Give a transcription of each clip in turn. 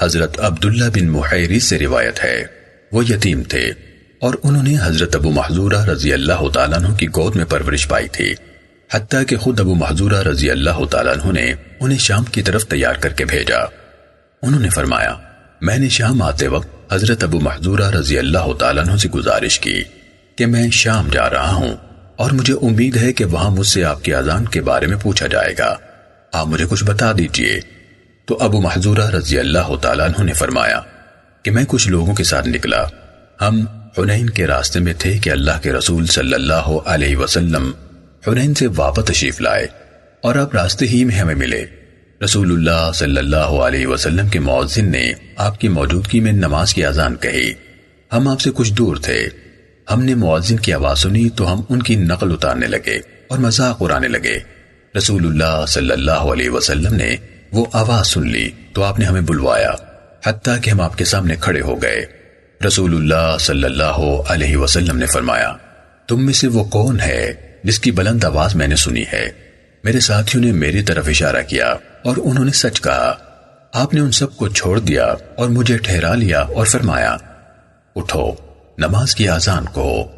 حضرت عبداللہ بن محیری سے روایت ہے۔ وہ یتیم تھے اور انہوں نے حضرت ابو محضورہ رضی اللہ تعالیٰ عنہ کی گود میں پرورش پائی تھی۔ حتیٰ کہ خود ابو محضورہ رضی اللہ تعالیٰ عنہ نے انہیں شام کی طرف تیار کر کے بھیجا۔ انہوں نے فرمایا، میں نے شام آتے وقت حضرت ابو محضورہ رضی اللہ تعالیٰ عنہ سے گزارش کی کہ میں شام جا رہا ہوں اور مجھے امید ہے کہ وہاں مجھ سے آپ کی اذان کے بارے میں پوچھا جائے گا۔ آپ مجھے کچھ بتا دیجیے۔ تو ابو محضورہ رضی اللہ تعالیٰ عنہ نے فرمایا کہ میں کچھ لوگوں کے ساتھ نکلا۔ ہم حنین کے راستے میں تھے کہ اللہ کے رسول صلی اللہ علیہ وسلم حنین سے واپس تشریف لائے اور اب راستے ہی میں ہمیں ملے۔ رسول اللہ صلی اللہ علیہ وسلم کے معذن نے آپ کی موجودگی میں نماز کی اذان کہی۔ ہم آپ سے کچھ دور تھے۔ ہم نے معذن کی آواز سنی تو ہم ان کی نقل اتارنے لگے اور مذاق اڑانے لگے۔ رسول اللہ صلی اللہ علیہ وسلم نے وہ آواز سن لی تو آپ نے ہمیں بلوایا، حتیٰ کہ ہم آپ کے سامنے کھڑے ہو گئے۔ رسول اللہ صلی اللہ علیہ وسلم نے فرمایا، تم میں سے وہ کون ہے جس کی بلند آواز میں نے سنی ہے؟ میرے ساتھیوں نے میری طرف اشارہ کیا اور انہوں نے سچ کہا، آپ نے ان سب کو چھوڑ دیا اور مجھے ٹھہرا لیا اور فرمایا، اٹھو، نماز کی آزان کو۔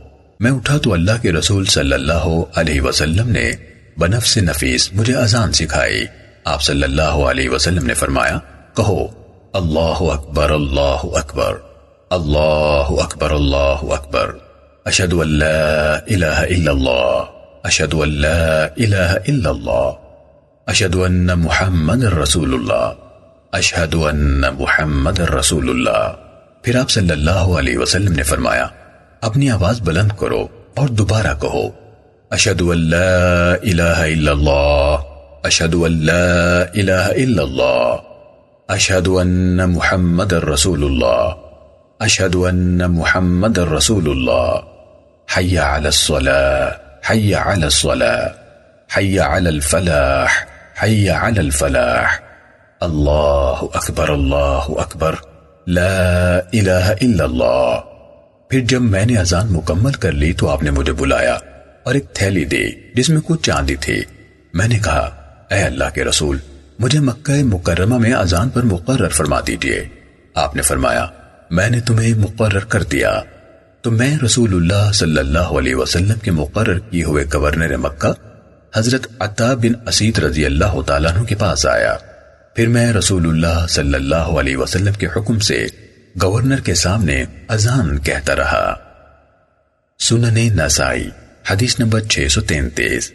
میں اٹھا تو اللہ کے رسول صلی اللہ علیہ وسلم نے بنفس نفیس مجھے آزان سکھائی۔ آپ صلی اللہ علیہ وسلم نے فرمایا، کہو، اللہ اکبر اللہ اکبر اللہ اکبر اللہ اکبر، اشہد ان لا الہ الا اللہ، اشہد ان لا الہ الا اللہ، اشہد ان محمد رسول اللہ اشہد ان محمد رسول اللہ پھر آپ صلی اللہ علیہ وسلم نے فرمایا، اپنی آواز بلند کرو اور دوبارہ کہو، اشہد ان لا الہ الا اللہ اشہد ان لا الہ الا اللہ اشہد ان محمد رسول اللہ اشہد ان محمد رسول اللہ حی علی الصلاة. حی علی الصلاة. حی علی الفلاح. حی علی الفلاح. اللہ اکبر اللہ اکبر لا الہ الا اللہ پھر جب میں نے اذان مکمل کر لی تو آپ نے مجھے بلایا اور ایک تھیلی دی جس میں کچھ چاندی تھی۔ میں نے کہا اے اللہ کے رسول، مجھے مکہ مکرمہ میں اذان پر مقرر فرما دیجیے۔ آپ نے فرمایا، میں نے تمہیں مقرر کر دیا۔ تو میں رسول اللہ صلی اللہ علیہ وسلم کے مقرر کیے ہوئے گورنر مکہ، حضرت عطا بن اسید رضی اللہ تعالیٰ عنہ کے پاس آیا۔ پھر میں رسول اللہ صلی اللہ علیہ وسلم کے حکم سے گورنر کے سامنے اذان کہتا رہا۔ سنن نسائی، حدیث نمبر 633